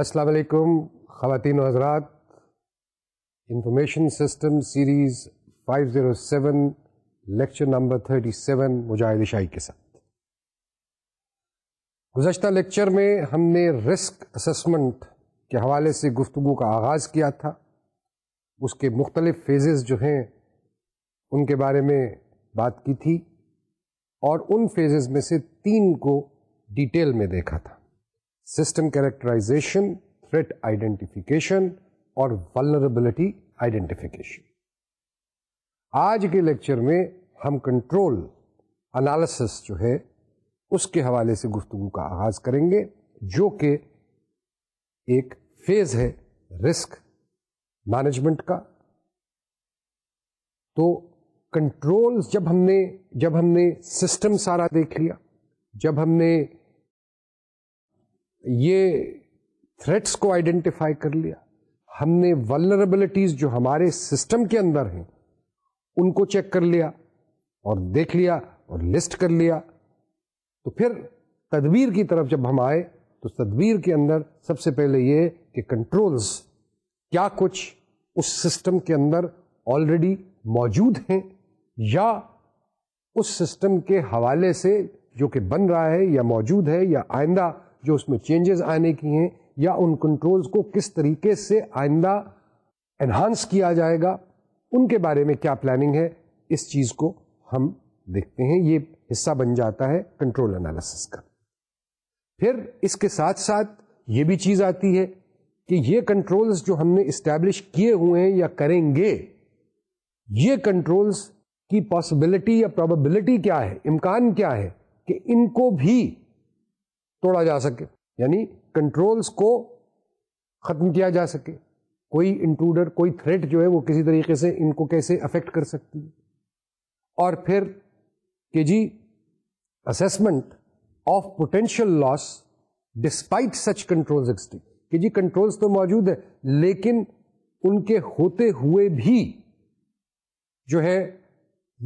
السلام علیکم خواتین و حضرات information system series 507 zero seven lecture number thirty seven Mujahid Shahi کے ساتھ گزشتہ لیکچر میں ہم نے رسک اسسمنٹ کے حوالے سے گفتگو کا آغاز کیا تھا اس کے مختلف فیزز جو ہیں ان کے بارے میں بات کی تھی اور ان فیزز میں سے تین کو ڈیٹیل میں دیکھا تھا سسٹم کیریکٹرائزیشن تھریٹ آئیڈینٹیفیکیشن اور ولربلٹی آئیڈینٹیفیکیشن آج کے لیکچر میں ہم کنٹرول انالیسس جو ہے اس کے حوالے سے گفتگو کا آغاز کریں گے جو کہ ایک فیز ہے رسک مینجمنٹ کا تو کنٹرول جب ہم نے جب ہم نے سسٹم سارا دیکھ لیا جب ہم نے یہ تھریٹس کو آئیڈینٹیفائی کر لیا ہم نے ولنریبلٹیز جو ہمارے سسٹم کے اندر ہیں ان کو چیک کر لیا اور دیکھ لیا اور لسٹ کر لیا تو پھر تدبیر کی طرف جب ہم آئے تو تدبیر کے اندر سب سے پہلے یہ کہ کنٹرولز کیا کچھ اس سسٹم کے اندر آلریڈی موجود ہیں یا اس سسٹم کے حوالے سے جو کہ بن رہا ہے یا موجود ہے یا آئندہ جو اس میں چینجز آنے کی ہیں یا ان کنٹرولز کو کس طریقے سے آئندہ انہانس کیا جائے گا ان کے بارے میں کیا پلاننگ ہے اس چیز کو ہم دیکھتے ہیں یہ حصہ بن جاتا ہے کنٹرول کا پھر اس کے ساتھ ساتھ یہ بھی چیز آتی ہے کہ یہ کنٹرولز جو ہم نے اسٹیبلش کیے ہوئے ہیں یا کریں گے یہ کنٹرولز کی پاسبلٹی یا پروبلٹی کیا ہے امکان کیا ہے کہ ان کو بھی توڑا جا سکے یعنی کنٹرولز کو ختم کیا جا سکے کوئی انٹروڈر کوئی تھریٹ جو ہے وہ کسی طریقے سے ان کو کیسے افیکٹ کر سکتی اور پھر کہ جی assessment of potential loss despite such control کہ جی کنٹرولز تو موجود ہے لیکن ان کے ہوتے ہوئے بھی جو ہے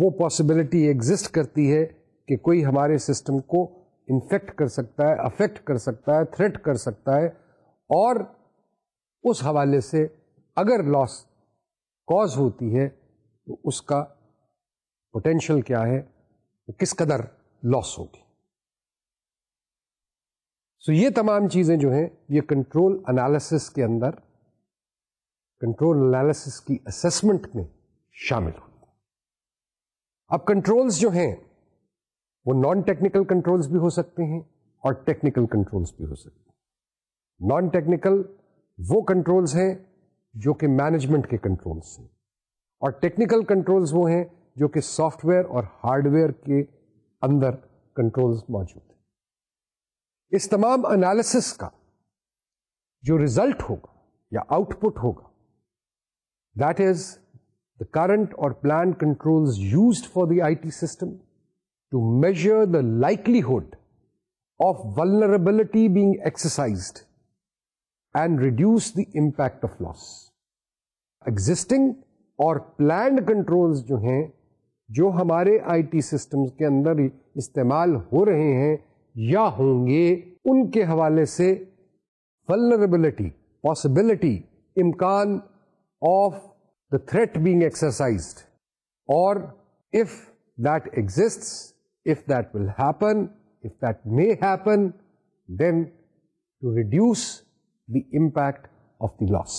وہ پاسبلٹی ایگزٹ کرتی ہے کہ کوئی ہمارے سسٹم کو انفیکٹ کر سکتا ہے افیکٹ کر سکتا ہے تھریٹ کر سکتا ہے اور اس حوالے سے اگر لاس کاز ہوتی ہے تو اس کا پوٹینشیل کیا ہے کس قدر لاس ہوگی سو یہ تمام چیزیں جو ہیں یہ کنٹرول انالسس کے اندر کنٹرول انالیسس کی اسسمنٹ میں شامل ہوتی اب کنٹرولز جو ہیں وہ نان ٹیکنیکل کنٹرولز بھی ہو سکتے ہیں اور ٹیکنیکل کنٹرولز بھی ہو سکتے ہیں نان ٹیکنیکل وہ کنٹرولز ہیں جو کہ مینجمنٹ کے کنٹرولز ہیں اور ٹیکنیکل کنٹرولز وہ ہیں جو کہ سافٹ ویئر اور ہارڈ ویئر کے اندر کنٹرولز موجود ہیں اس تمام انالسس کا جو ریزلٹ ہوگا یا آؤٹ پٹ ہوگا that is the current or plan controls used for the I T system to measure the likelihood of vulnerability being exercised and reduce the impact of loss existing or planned control جو ہیں جو ہمارے I T systems کے اندر استعمال ہو رہے ہیں یا ہوں گے ان کے حوالے سے ولنریبلٹی پاسبلٹی امکان of the threat being exercised اور اف دگزٹ if that will happen, if that may happen, then to reduce the impact of the loss.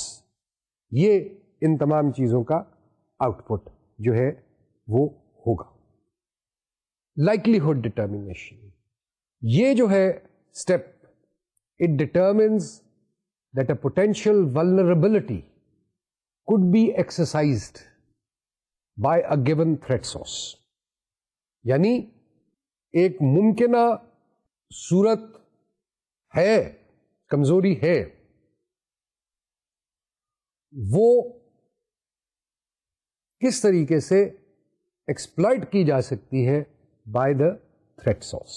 یہ ان تمام چیزوں کا آؤٹ پٹ جو ہے وہ ہوگا لائٹلیہڈ ڈٹرمیشن یہ جو ہے step it determines that a potential vulnerability could be exercised by a given threat ساس یعنی ایک ممکنہ صورت ہے کمزوری ہے وہ کس طریقے سے ایکسپلائٹ کی جا سکتی ہے بائی دا تھریٹ سورس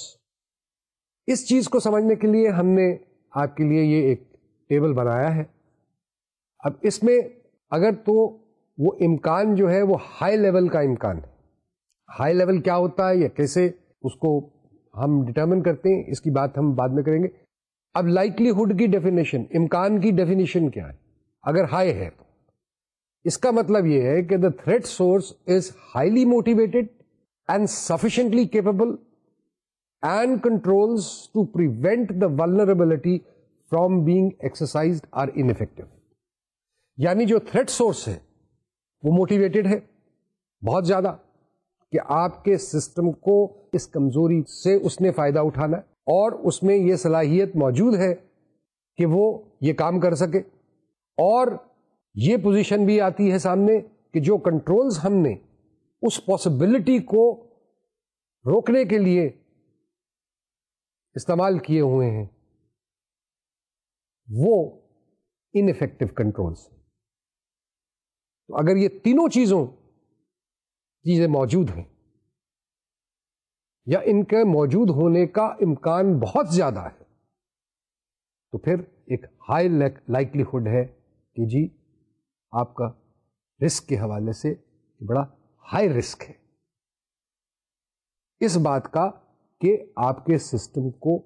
اس چیز کو سمجھنے کے لیے ہم نے آپ کے لیے یہ ایک ٹیبل بنایا ہے اب اس میں اگر تو وہ امکان جو ہے وہ ہائی لیول کا امکان ہے ہائی لیول کیا ہوتا ہے یا کیسے اس کو ہم ڈٹرمن کرتے ہیں اس کی بات ہم بعد میں کریں گے اب لائکلی ہوڈ کی ڈیفینیشن امکان کی ڈیفینیشن کیا ہے اگر ہائی ہے تو اس کا مطلب یہ ہے کہ the threat source is highly motivated and sufficiently capable and control to prevent the vulnerability from being exercise or ineffective یعنی جو تھریڈ سورس ہے وہ موٹیویٹیڈ ہے بہت زیادہ کہ آپ کے سسٹم کو اس کمزوری سے اس نے فائدہ اٹھانا ہے اور اس میں یہ صلاحیت موجود ہے کہ وہ یہ کام کر سکے اور یہ پوزیشن بھی آتی ہے سامنے کہ جو کنٹرولز ہم نے اس پاسبلٹی کو روکنے کے لیے استعمال کیے ہوئے ہیں وہ انفیکٹو کنٹرولس تو اگر یہ تینوں چیزوں چیزیں موجود ہیں یا ان کے موجود ہونے کا امکان بہت زیادہ ہے تو پھر ایک ہائی لائٹلی ہڈ ہے کہ جی آپ کا رسک کے حوالے سے بڑا ہائی رسک ہے اس بات کا کہ آپ کے سسٹم کو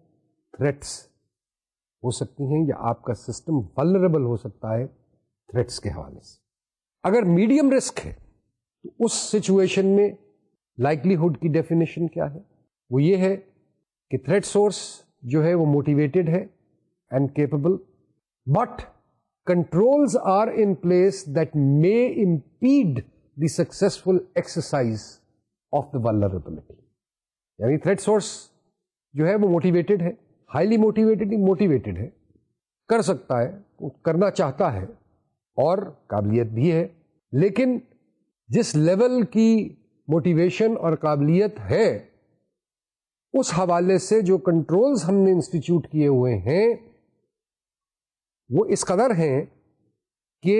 تھریٹس ہو سکتی ہیں یا آپ کا سسٹم ولربل ہو سکتا ہے تھریٹس کے حوالے سے اگر میڈیم رسک ہے اس سچویشن میں لائٹلیہڈ کی ڈیفینیشن کیا ہے وہ یہ ہے کہ تھریڈ سورس جو ہے وہ موٹیویٹڈ ہے and capable but controls are in place that may impede the successful exercise of the vulnerability یعنی تھریڈ سورس جو ہے وہ موٹیویٹڈ ہے ہائیلی موٹیویٹیڈ موٹیویٹڈ ہے کر سکتا ہے کرنا چاہتا ہے اور قابلیت بھی ہے لیکن جس لیول کی موٹیویشن اور قابلیت ہے اس حوالے سے جو کنٹرولز ہم نے انسٹیٹیوٹ کیے ہوئے ہیں وہ اس قدر ہیں کہ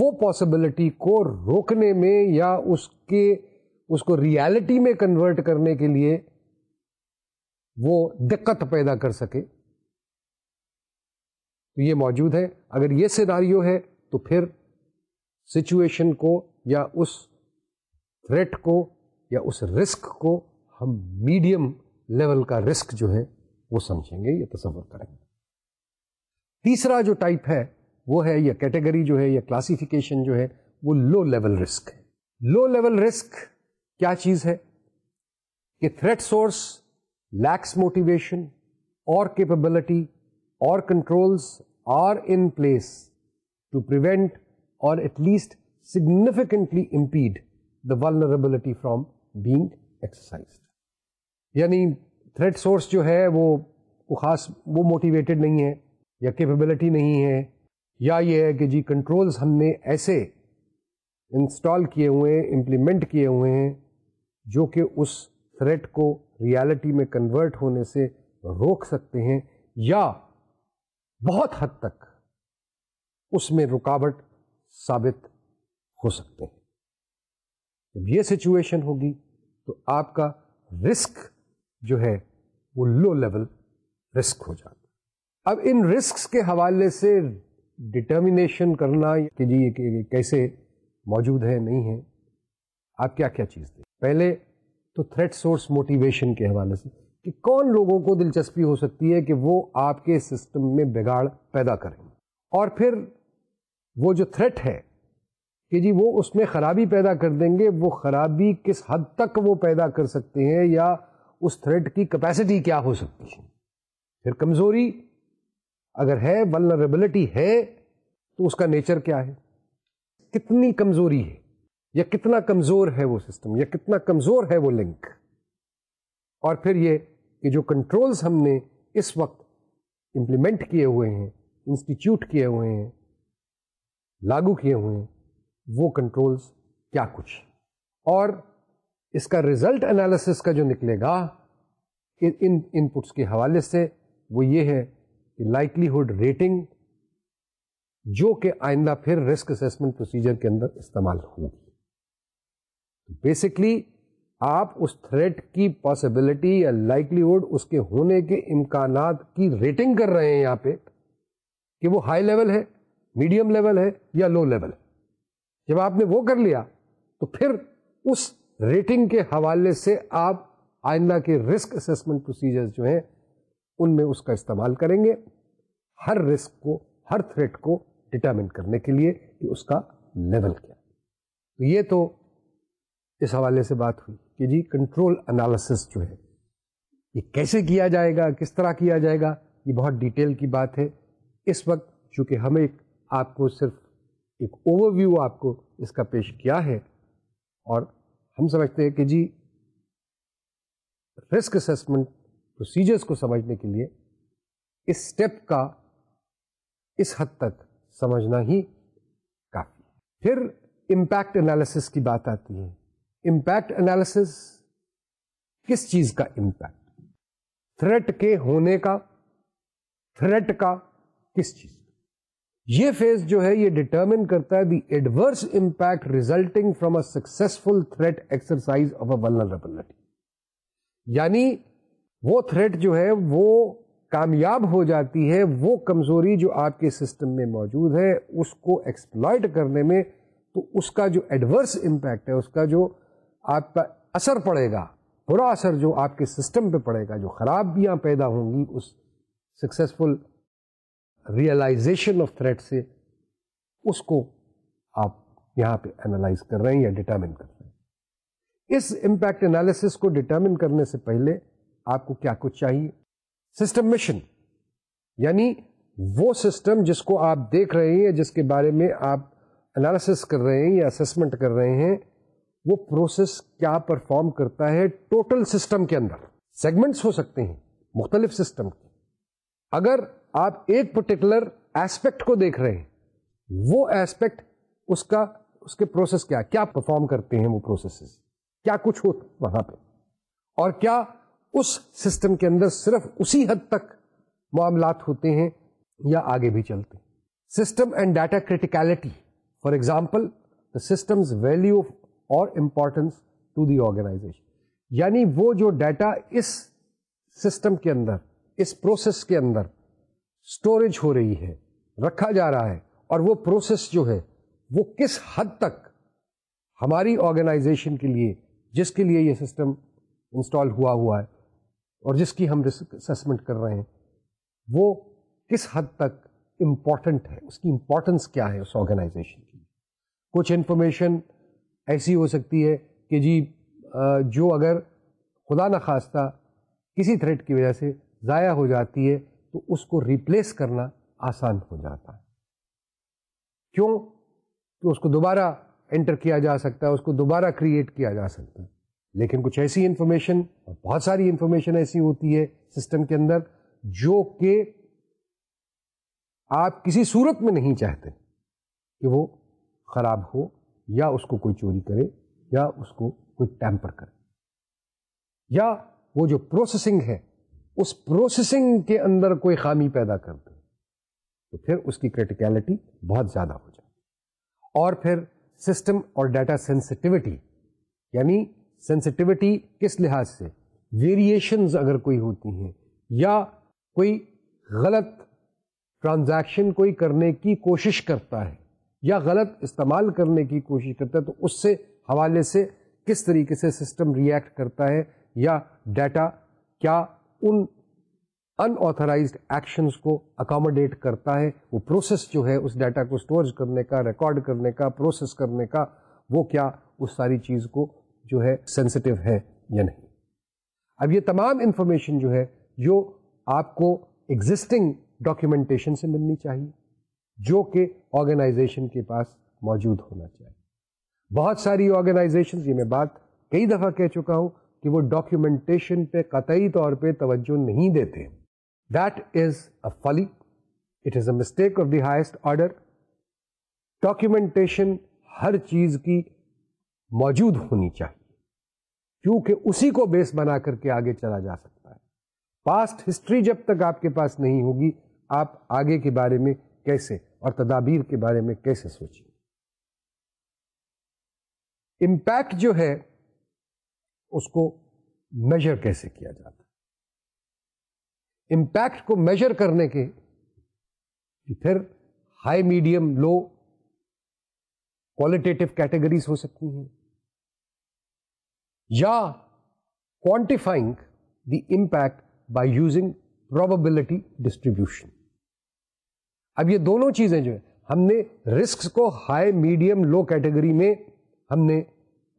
وہ پاسبلٹی کو روکنے میں یا اس کے اس کو ریالٹی میں کنورٹ کرنے کے لیے وہ دقت پیدا کر سکے تو یہ موجود ہے اگر یہ سیناریو ہے تو پھر سچویشن کو یا اس تھریٹ کو یا اس رسک کو ہم میڈیم لیول کا رسک جو ہے وہ سمجھیں گے یا تصور کریں گے تیسرا جو ٹائپ ہے وہ ہے یا کیٹیگری جو ہے یا کلاسیفیکیشن جو ہے وہ لو لیول رسک ہے لو لیول رسک کیا چیز ہے کہ تھریٹ سورس لیکس موٹیویشن اور capability or controls are in place to prevent or at least significantly impede the vulnerability from being exercised یعنی تھریڈ سورس جو ہے وہ خاص وہ موٹیویٹیڈ نہیں ہے یا کیپبلٹی نہیں ہے یا یہ ہے کہ جی کنٹرولز ہم نے ایسے انسٹال کیے ہوئے ہیں امپلیمنٹ کیے ہوئے ہیں جو کہ اس تھریٹ کو ریالٹی میں کنورٹ ہونے سے روک سکتے ہیں یا بہت حد تک اس میں رکاوٹ ثابت ہو سکتے ہیں جب یہ سچویشن ہوگی تو آپ کا رسک جو ہے وہ لو لیول رسک ہو جاتا اب ان رسک کے حوالے سے ڈٹرمینیشن کرنا کہ جی کیسے موجود ہے نہیں ہے آپ کیا کیا چیز دیں پہلے تو تھریٹ سورس موٹیویشن کے حوالے سے کہ کون لوگوں کو دلچسپی ہو سکتی ہے کہ وہ آپ کے سسٹم میں بگاڑ پیدا کریں اور پھر وہ جو تھریٹ ہے کہ جی وہ اس میں خرابی پیدا کر دیں گے وہ خرابی کس حد تک وہ پیدا کر سکتے ہیں یا اس تھریڈ کی کیپیسٹی کیا ہو سکتی ہے پھر کمزوری اگر ہے ولنریبلٹی ہے تو اس کا نیچر کیا ہے کتنی کمزوری ہے یا کتنا کمزور ہے وہ سسٹم یا کتنا کمزور ہے وہ لنک اور پھر یہ کہ جو کنٹرولز ہم نے اس وقت امپلیمنٹ کیے ہوئے ہیں انسٹیٹیوٹ کیے ہوئے ہیں لاگو کیے ہوئے ہیں وہ کنٹرولز کیا کچھ اور اس کا ریزلٹ انالیس کا جو نکلے گا ان ان پٹس کے حوالے سے وہ یہ ہے کہ لائٹلیہڈ ریٹنگ جو کہ آئندہ پھر رسک اسیسمنٹ پروسیجر کے اندر استعمال ہوگی بیسکلی آپ اس تھریٹ کی پاسبلٹی یا لائٹلیہڈ اس کے ہونے کے امکانات کی ریٹنگ کر رہے ہیں یہاں پہ کہ وہ ہائی لیول ہے میڈیم لیول ہے یا لو لیول ہے جب آپ نے وہ کر لیا تو پھر اس ریٹنگ کے حوالے سے آپ آئندہ کے رسک اسسمنٹ پروسیجر جو ہیں ان میں اس کا استعمال کریں گے ہر رسک کو ہر تھریٹ کو ڈٹرمن کرنے کے لیے کہ اس کا لیول کیا تو یہ تو اس حوالے سے بات ہوئی کہ جی کنٹرول انالیسس جو ہے یہ کیسے کیا جائے گا کس طرح کیا جائے گا یہ بہت ڈیٹیل کی بات ہے اس وقت چونکہ ہم ایک آپ کو صرف ایک اوور ویو آپ کو اس کا پیش کیا ہے اور ہم سمجھتے ہیں کہ جی رسک اسسمنٹ پروسیجرس کو سمجھنے کے لیے اس اسٹیپ کا اس حد تک سمجھنا ہی کافی پھر امپیکٹ انالیسس کی بات آتی ہے امپیکٹ انالیسس کس چیز کا امپیکٹ تھریٹ کے ہونے کا تھریٹ کا کس چیز یہ فیز جو ہے یہ ڈیٹرمن کرتا ہے the adverse impact resulting from a successful threat exercise of a یعنی وہ تھریٹ جو ہے وہ کامیاب ہو جاتی ہے وہ کمزوری جو آپ کے سسٹم میں موجود ہے اس کو ایکسپلائٹ کرنے میں تو اس کا جو ایڈورس امپیکٹ ہے اس کا جو آپ کا اثر پڑے گا برا اثر جو آپ کے سسٹم پہ پڑے گا جو خرابیاں پیدا ہوں گی اس سکسیزفل ریئلائزیشن آف تھریٹ سے اس کو آپ یہاں پہ انالائز کر رہے ہیں یا کر رہے ہیں اس امپیکٹ انالیسس کو ڈٹرمن کرنے سے پہلے آپ کو کیا کچھ چاہیے سسٹم مشن یعنی وہ سسٹم جس کو آپ دیکھ رہے ہیں جس کے بارے میں آپ انالیسس کر رہے ہیں یا اسسمنٹ کر رہے ہیں وہ پروسیس کیا پرفارم کرتا ہے ٹوٹل سسٹم کے اندر سیگمنٹس ہو سکتے ہیں مختلف سسٹم کے اگر آپ ایک پرٹیکولر ایسپیکٹ کو دیکھ رہے ہیں وہ ایسپیکٹ اس کا اس کے پروسیس کیا کیا پرفارم کرتے ہیں وہ پروسیسز کیا کچھ ہوتا وہاں پہ اور کیا اس سسٹم کے اندر صرف اسی حد تک معاملات ہوتے ہیں یا آگے بھی چلتے ہیں system and data criticality for example system value of or importance to the organization یعنی وہ جو ڈیٹا اس سسٹم کے اندر اس پروسیس کے اندر اسٹوریج ہو رہی ہے رکھا جا رہا ہے اور وہ پروسیس جو ہے وہ کس حد تک ہماری آرگنائزیشن کے لیے جس کے لیے یہ سسٹم انسٹال ہوا ہوا ہے اور جس کی ہم اسسمنٹ کر رہے ہیں وہ کس حد تک امپورٹنٹ ہے اس کی امپورٹنس کیا ہے اس آرگنائزیشن کی کچھ انفارمیشن ایسی ہو سکتی ہے کہ جی جو اگر خدا نخواستہ کسی تھریٹ کی وجہ سے ضائع ہو جاتی ہے تو اس کو ریپلیس کرنا آسان ہو جاتا ہے کیوں تو اس کو دوبارہ انٹر کیا جا سکتا ہے اس کو دوبارہ کریٹ کیا جا سکتا ہے لیکن کچھ ایسی انفارمیشن بہت ساری انفارمیشن ایسی ہوتی ہے سسٹم کے اندر جو کہ آپ کسی صورت میں نہیں چاہتے کہ وہ خراب ہو یا اس کو کوئی چوری کرے یا اس کو کوئی ٹیمپر کرے یا وہ جو پروسیسنگ ہے اس پروسیسنگ کے اندر کوئی خامی پیدا کر دے تو پھر اس کی کریٹیکلٹی بہت زیادہ ہو جائے اور پھر سسٹم اور ڈیٹا سینسٹیوٹی یعنی سینسٹیوٹی کس لحاظ سے ویریشنز اگر کوئی ہوتی ہیں یا کوئی غلط ٹرانزیکشن کوئی کرنے کی کوشش کرتا ہے یا غلط استعمال کرنے کی کوشش کرتا ہے تو اس سے حوالے سے کس طریقے سے سسٹم ریئیکٹ کرتا ہے یا ڈیٹا کیا ان ان آتھرائزڈ ایکشنز کو اکاموڈیٹ کرتا ہے وہ پروسیس جو ہے اس ڈیٹا کو اسٹورج کرنے کا ریکارڈ کرنے کا پروسیس کرنے کا وہ کیا اس ساری چیز کو جو ہے سینسٹیو ہے یا نہیں اب یہ تمام انفارمیشن جو ہے جو آپ کو ایگزسٹنگ ڈاکیومنٹیشن سے ملنی چاہیے جو کہ آرگنائزیشن کے پاس موجود ہونا چاہیے بہت ساری آرگنائزیشن یہ میں بات کئی دفعہ کہہ چکا ہوں کہ وہ ڈاکیومنٹیشن پہ قطعی طور پہ توجہ نہیں دیتے that is a folly it is a mistake of the highest order documentation ہر چیز کی موجود ہونی چاہیے کیونکہ اسی کو بیس بنا کر کے آگے چلا جا سکتا ہے پاسٹ ہسٹری جب تک آپ کے پاس نہیں ہوگی آپ آگے کے بارے میں کیسے اور تدابیر کے بارے میں کیسے سوچیں امپیکٹ جو ہے اس کو میجر کیسے کیا جاتا امپیکٹ کو میجر کرنے کے پھر high medium low qualitative categories ہو سکتی ہیں یا quantifying the impact by using probability distribution اب یہ دونوں چیزیں جو ہے ہم نے رسک کو ہائی میڈیم لو کیٹیگری میں ہم نے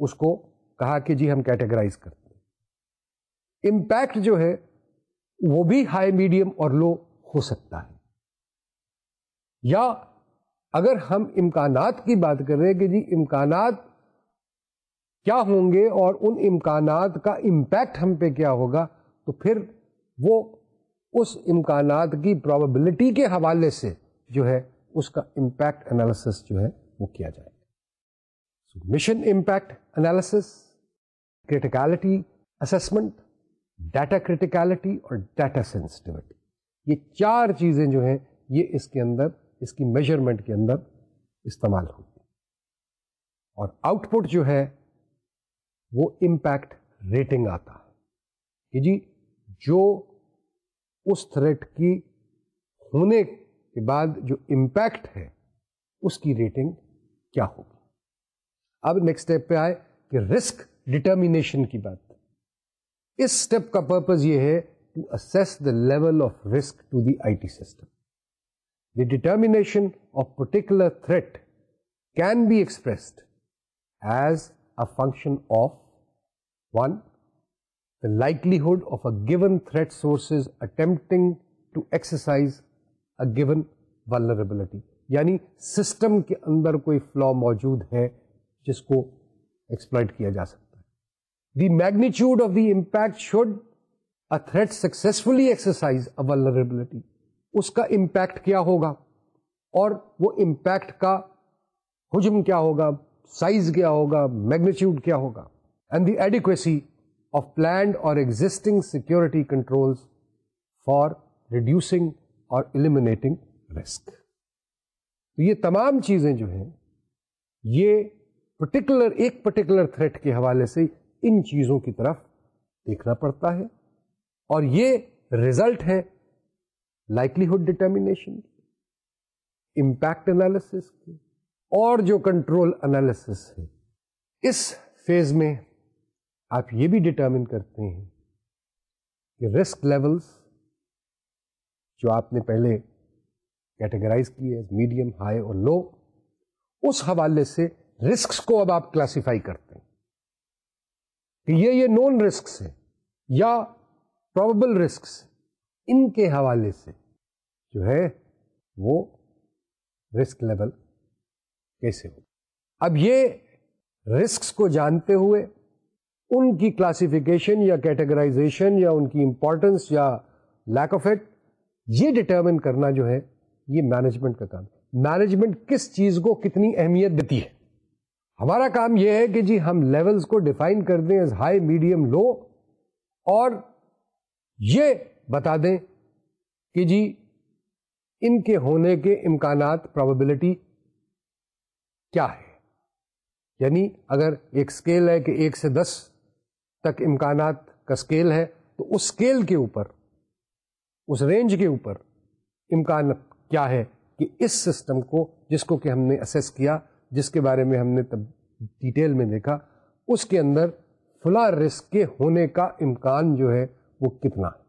اس کو کہا کہ جی ہم کیٹیگرائز کرتے امپیکٹ جو ہے وہ بھی ہائی میڈیم اور لو ہو سکتا ہے یا اگر ہم امکانات کی بات کر رہے ہیں کہ جی امکانات کیا ہوں گے اور ان امکانات کا امپیکٹ ہم پہ کیا ہوگا تو پھر وہ اس امکانات کی پراببلٹی کے حوالے سے جو ہے اس کا امپیکٹ انالیس جو ہے وہ کیا جائے گا mission impact analysis assessment data criticality اور ڈیٹا سینسٹیوٹی یہ چار چیزیں جو ہیں یہ اس کے اندر اس کی میجرمنٹ کے اندر استعمال ہوتی اور آؤٹ پٹ جو ہے وہ امپیکٹ ریٹنگ آتا ہے کہ جی جو اس تھریٹ کی ہونے کے بعد جو امپیکٹ ہے اس کی ریٹنگ کیا ہوگی اب نیکسٹ اسٹیپ پہ آئے کہ رسک ڈٹرمینیشن کی بات اس اسٹیپ کا پرپز یہ ہے to assess the level of risk to the I T system the determination of particular threat can be expressed as a function of one the likelihood of a given threat sources attempting to exercise a given vulnerability یعنی system کے اندر کوئی فلا موجود ہے جس کو exploit کیا جا سکتا the magnitude of the impact should a threat successfully exercise availability اس کا امپیکٹ کیا ہوگا اور وہ امپیکٹ کا حجم کیا ہوگا سائز کیا ہوگا میگنیچیوڈ کیا ہوگا and the adequacy of planned or existing security control for reducing or eliminating risk تو یہ تمام چیزیں جو ہیں یہ پرٹیکولر ایک پرٹیکولر تھریٹ کے حوالے سے ان چیزوں کی طرف دیکھنا پڑتا ہے اور یہ ریزلٹ ہے لائٹلیہڈ ڈٹرمینیشن امپیکٹ انالیس کی اور جو کنٹرول انالس ہے اس فیز میں آپ یہ بھی ڈٹرمن کرتے ہیں کہ رسک لیولز جو آپ نے پہلے کیٹیگرائز کی ہے میڈیم ہائی اور لو اس حوالے سے رسک کو اب آپ کلاسیفائی کرتے ہیں کہ یہ یہ نون رسکس ہیں یا پروبل رسکس ان کے حوالے سے جو ہے وہ رسک لیول کیسے ہو اب یہ رسکس کو جانتے ہوئے ان کی کلاسیفیکیشن یا کیٹیگرائزیشن یا ان کی امپورٹنس یا لیک آف ایٹ یہ ڈٹرمن کرنا جو ہے یہ مینجمنٹ کا کام ہے مینجمنٹ کس چیز کو کتنی اہمیت دیتی ہے ہمارا کام یہ ہے کہ جی ہم لیولز کو ڈیفائن کر دیں ہائی میڈیم لو اور یہ بتا دیں کہ جی ان کے ہونے کے امکانات پراببلٹی کیا ہے یعنی اگر ایک اسکیل ہے کہ ایک سے دس تک امکانات کا اسکیل ہے تو اس اسکیل کے اوپر اس رینج کے اوپر امکان کیا ہے کہ اس سسٹم کو جس کو کہ ہم نے اسیس کیا جس کے بارے میں ہم نے تب ڈیٹیل میں دیکھا اس کے اندر فلا رسک کے ہونے کا امکان جو ہے وہ کتنا ہے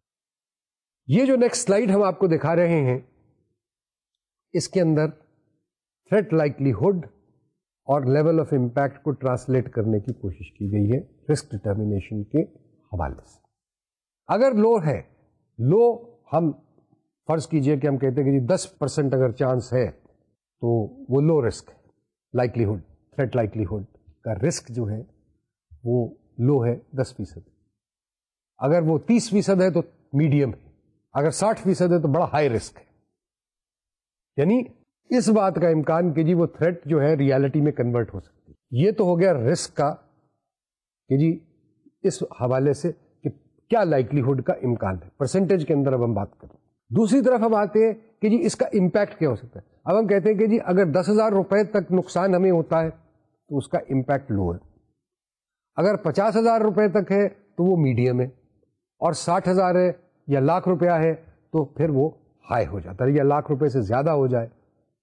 یہ جو نیکسٹ سلائیڈ ہم آپ کو دکھا رہے ہیں اس کے اندر تھریٹ لائکلی ہوڈ اور لیول آف امپیکٹ کو ٹرانسلیٹ کرنے کی کوشش کی گئی ہے رسک ڈٹرمنیشن کے حوالے سے اگر لو ہے لو ہم فرض کیجئے کہ ہم کہتے ہیں کہ جی دس پرسینٹ اگر چانس ہے تو وہ لو رسک ہے لائکلیہڈ تھریٹ کا رسک جو ہے وہ لو ہے دس فیصد اگر وہ تیس فیصد ہے تو میڈیم ہے ہے ہے اگر ساٹھ فیصد تو بڑا ہائی رسک یعنی اس بات کا امکان کہ جی وہ تھریٹ جو ہے ریالٹی میں کنورٹ ہو سکتی یہ تو ہو گیا رسک کا کہ جی اس حوالے سے کہ کیا لائکلیہڈ کا امکان ہے پرسنٹیج کے اندر اب ہم بات کریں دوسری طرف ہم آتے ہیں کہ جی اس کا امپیکٹ کیا ہو سکتا ہے اب ہم کہتے ہیں کہ جی اگر دس ہزار روپئے تک نقصان ہمیں ہوتا ہے تو اس کا امپیکٹ لو ہے اگر پچاس ہزار روپئے تک ہے تو وہ میڈیم ہے اور ساٹھ ہزار ہے یا لاکھ روپیہ ہے تو پھر وہ ہائی ہو جاتا ہے یا لاکھ روپئے سے زیادہ ہو جائے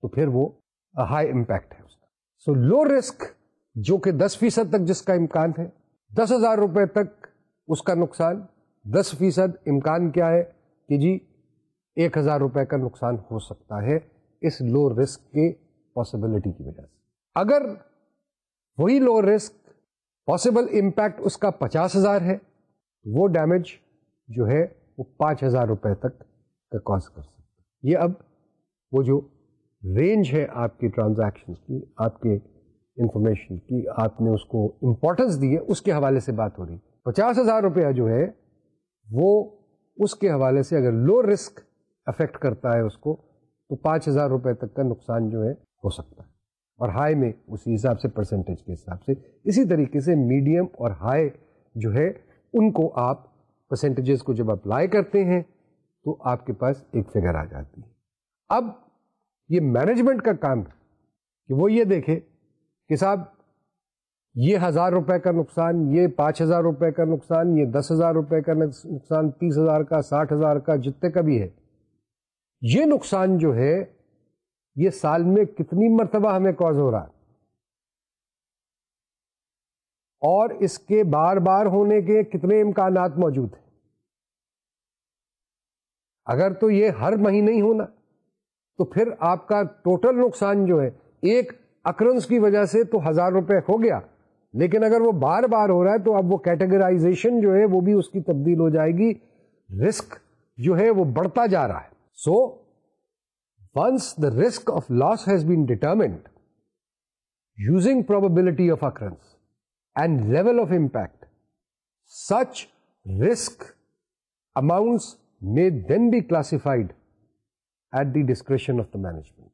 تو پھر وہ ہائی امپیکٹ ہے اس کا سو لو رسک جو کہ دس فیصد تک جس کا امکان ہے دس ہزار روپے تک اس کا نقصان دس فیصد امکان کیا ہے کہ جی ایک ہزار روپے کا نقصان ہو سکتا ہے اس لو رسک کے پاسبلٹی کی وجہ سے اگر وہی لو رسک پاسبل امپیکٹ اس کا پچاس ہزار ہے وہ ڈیمیج جو ہے وہ پانچ ہزار روپے تک کا کاز کر سکتا یہ اب وہ جو رینج ہے آپ کی ٹرانزیکشن کی آپ کے انفارمیشن کی آپ نے اس کو امپورٹنس دی ہے اس کے حوالے سے بات ہو رہی ہے پچاس ہزار روپیہ جو ہے وہ اس کے حوالے سے اگر لو رسک افیکٹ کرتا ہے اس کو تو پانچ ہزار روپے تک کا نقصان جو ہے ہو سکتا ہے اور ہائی میں اسی حساب سے پرسنٹیج کے حساب سے اسی طریقے سے میڈیم اور ہائی جو ہے ان کو آپ پرسنٹیجز کو جب اپلائی کرتے ہیں تو آپ کے پاس ایک فگر آ جاتی ہے اب یہ مینجمنٹ کا کام ہے کہ وہ یہ دیکھے کہ صاحب یہ ہزار روپے کا نقصان یہ پانچ ہزار روپے کا نقصان یہ دس ہزار روپے کا نقصان تیس ہزار کا ساٹھ ہزار کا جتنے کا بھی ہے یہ نقصان جو ہے یہ سال میں کتنی مرتبہ ہمیں کاز ہو رہا ہے اور اس کے بار بار ہونے کے کتنے امکانات موجود ہیں اگر تو یہ ہر مہینے ہی ہونا تو پھر آپ کا ٹوٹل نقصان جو ہے ایک اکرنس کی وجہ سے تو ہزار روپے ہو گیا لیکن اگر وہ بار بار ہو رہا ہے تو اب وہ کیٹیگرائزیشن جو ہے وہ بھی اس کی تبدیل ہو جائے گی رسک جو ہے وہ بڑھتا جا رہا ہے so once the risk of loss has been determined using probability of occurrence and level of impact such risk amounts may then be classified at the discretion of the management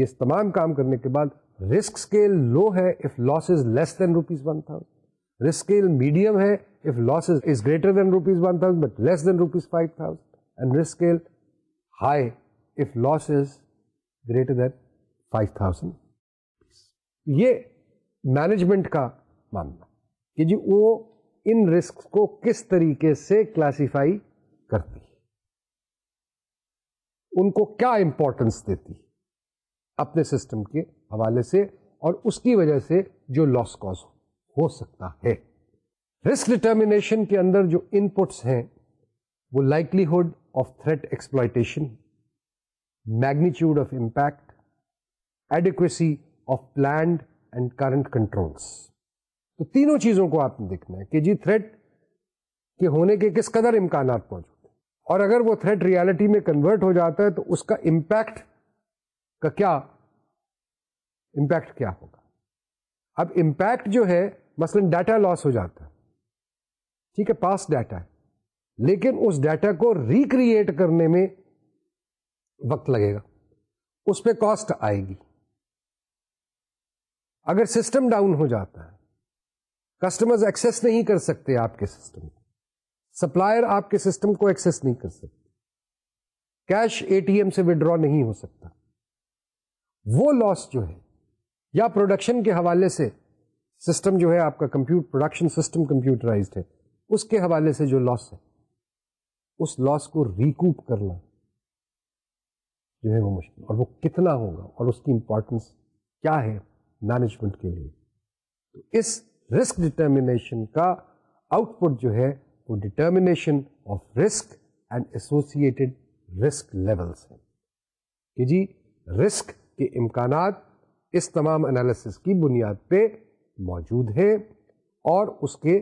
یہ تمام کام کرنے کے بعد رسک اسکیل لو ہے if loss is less than rupees one thousand risk scale medium ہے if loss is greater than rupees one thousand but less than rupees five thousand risk scale high if loss is greater than five thousand یہ management کا ماننا کہ جی وہ ان risk کو کس طریقے سے کلاسیفائی کرتی ان کو کیا امپورٹنس دیتی اپنے سسٹم کے حوالے سے اور اس کی وجہ سے جو لاس کاز ہو سکتا ہے رسک ڈٹرمنیشن کے اندر جو ان پٹس ہیں وہ likelihood of threat expectation magnitude of impact adequacy of planned and current control تو تینوں چیزوں کو آپ نے دیکھنا ہے کہ جی تھریٹ کے ہونے کے کس قدر امکانات موجود ہیں اور اگر وہ تھریٹ ریالٹی میں کنورٹ ہو جاتا ہے تو اس کا امپیکٹ کا کیا امپیکٹ کیا ہوگا اب امپیکٹ جو ہے مثلا ڈیٹا لاس ہو جاتا ہے ٹھیک ہے پاس ڈیٹا ہے لیکن اس ڈیٹا کو ریکریٹ کرنے میں وقت لگے گا اس پہ کاسٹ آئے گی اگر سسٹم ڈاؤن ہو جاتا ہے کسٹمر ایکسس نہیں کر سکتے آپ کے سسٹم کو سپلائر آپ کے سسٹم کو ایکسس نہیں کر سکتے کیش اے ٹی ایم سے وڈرا نہیں ہو سکتا وہ لاس جو ہے یا پروڈکشن کے حوالے سے سسٹم جو ہے آپ کا کمپیوٹر پروڈکشن سسٹم کمپیوٹرائزڈ ہے اس کے حوالے سے جو لاس ہے اس لاس کو ریکوپ کرنا جو ہے وہ مشکل اور وہ کتنا ہوگا اور اس کی امپورٹنس کیا ہے مینجمنٹ کے لیے تو اس رسک ڈٹرمنیشن کا آؤٹ پٹ جو ہے وہ determination of risk and associated risk levels ہیں کہ جی رسک کے امکانات اس تمام انالیسس کی بنیاد پہ موجود ہیں اور اس کے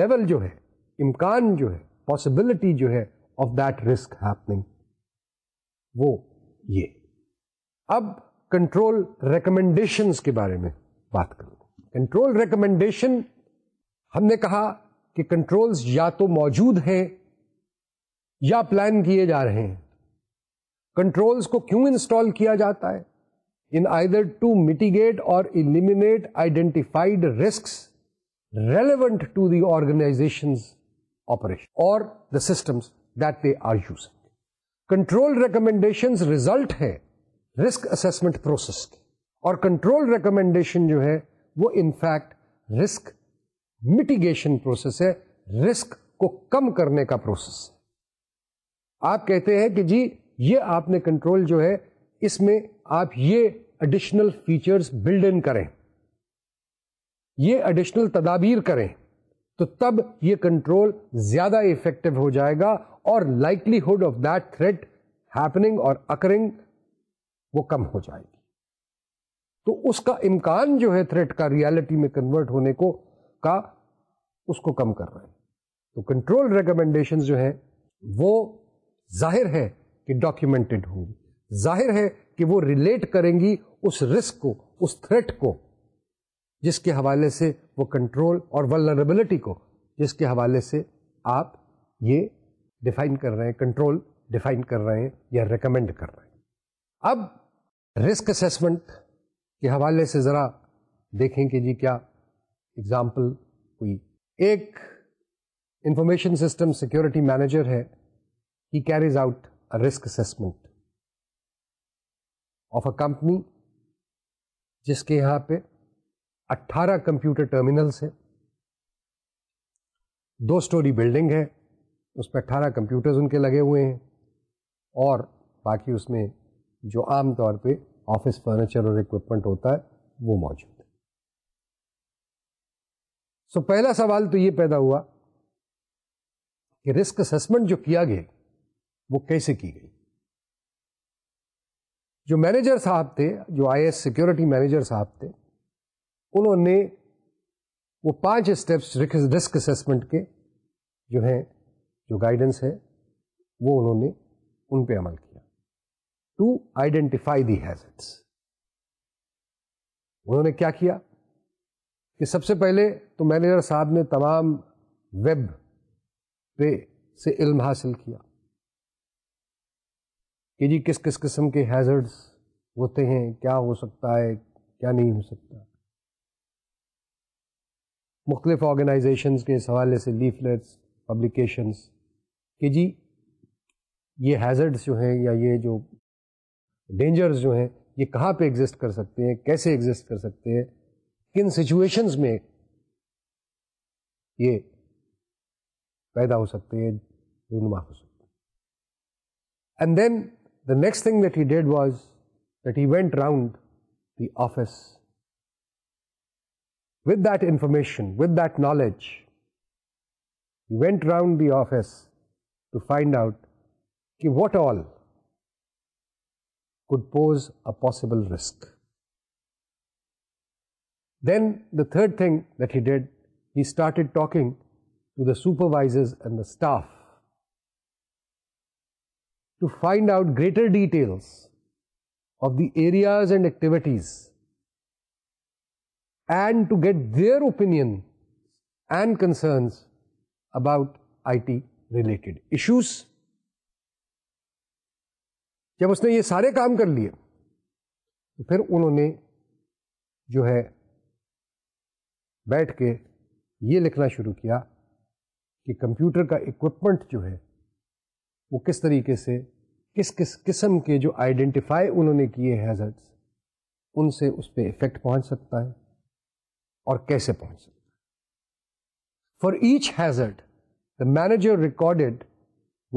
لیول جو ہے امکان جو ہے پاسبلٹی جو ہے آف دیٹ رسک دسکنگ وہ یہ اب کنٹرول ریکمینڈیشن کے بارے میں بات کروں کنٹرول ریکمینڈیشن ہم نے کہا کہ کنٹرولز یا تو موجود ہیں یا پلان کیے جا رہے ہیں کنٹرولز کو کیوں انسٹال کیا جاتا ہے ان آئی ٹو میٹیگیٹ اور identified relevant to the organizations operation اور the systems that they are use control recommendation result ہے رسک اسسمنٹ پروسیس اور کنٹرول ریکمینڈیشن جو ہے وہ in fact risk mitigation process ہے رسک کو کم کرنے کا پروسیس ہے آپ کہتے ہیں کہ جی یہ آپ نے کنٹرول جو ہے اس میں آپ یہ اڈیشنل فیچرز بلڈ ان کریں یہ اڈیشنل تدابیر کریں تو تب یہ کنٹرول زیادہ افیکٹو ہو جائے گا اور likely of that threat happening اور اکرنگ وہ کم ہو جائے گی تو اس کا امکان جو ہے تھریٹ کا ریالٹی میں کنورٹ ہونے کو کا اس کو کم کر رہے ہیں تو کنٹرول ریکمینڈیشن جو ہے وہ ظاہر ہے کہ ڈاکیومینٹڈ ہوں گی ظاہر ہے کہ وہ ریلیٹ کریں گی اس رسک کو اس تھریٹ کو جس کے حوالے سے وہ کنٹرول اور ولربلٹی کو جس کے حوالے سے آپ یہ ڈیفائن کر رہے ہیں کنٹرول ڈیفائن کر رہے ہیں یا ریکمینڈ کر رہے ہیں اب رسک اسسمنٹ کے حوالے سے ذرا دیکھیں کہ جی کیا ایگزامپل ہوئی ایک انفارمیشن سسٹم سیکورٹی مینیجر ہے he carries out risk assessment of a company جس کے یہاں پہ اٹھارہ کمپیوٹر ٹرمینلس ہیں دو سٹوری بلڈنگ ہے اس پہ اٹھارہ کمپیوٹرز ان کے لگے ہوئے ہیں اور باقی اس میں جو عام طور پہ آفس فرنیچر اور اکوپمنٹ ہوتا ہے وہ موجود ہے سو پہلا سوال تو یہ پیدا ہوا کہ رسک اسسمنٹ جو کیا گیا وہ کیسے کی گئی جو مینیجر صاحب تھے جو آئی ایس سیکورٹی مینیجر صاحب تھے انہوں نے وہ پانچ اسٹیپس رسک اسسمنٹ کے جو ہیں جو گائیڈنس ہے وہ انہوں نے ان پہ عمل کیا ٹو آئیڈینٹیفائی دی ہیزٹس انہوں نے کیا کیا کہ سب سے پہلے تو مینیجر صاحب نے تمام ویب پہ سے علم حاصل کیا کہ جی کس کس قسم کے ہیزرڈس ہوتے ہیں کیا ہو سکتا ہے کیا نہیں ہو سکتا مختلف آرگنائزیشنز کے اس حوالے سے لیفلیٹس پبلیکیشنس کہ جی یہ ہیزرڈس جو ہیں یا یہ جو ڈینجرز جو ہیں یہ کہاں پہ ایگزسٹ کر سکتے ہیں کیسے ایگزسٹ کر سکتے ہیں کن سچویشنز میں یہ پیدا ہو سکتے ہیں رونما ہو سکتے ہیں and then the next thing that he did was that he went round the office With that information, with that knowledge, he went round the office to find out what all could pose a possible risk. Then the third thing that he did, he started talking to the supervisors and the staff to find out greater details of the areas and activities and to get their opinion and concerns about I T related issues جب اس نے یہ سارے کام کر لیے تو پھر انہوں نے جو ہے بیٹھ کے یہ لکھنا شروع کیا کہ کمپیوٹر کا اکوپمنٹ جو ہے وہ کس طریقے سے کس کس قسم کے جو آئیڈینٹیفائی انہوں نے کیے ہیز ان سے اس پہ افیکٹ پہنچ سکتا ہے اور کیسے پہنچ سکتا ہے for each hazard the manager recorded